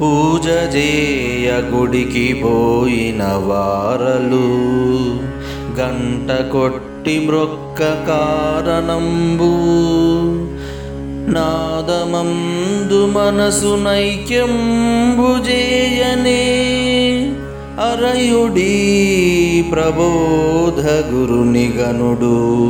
పూజ చేయ గుడికి పోయిన వారలు. గంట కొట్టి మ్రొక్క కారణంబు. నాదమందు మనసు నైక్యంబు చేయనే అరయుడి ప్రబోధ గురుని గనుడు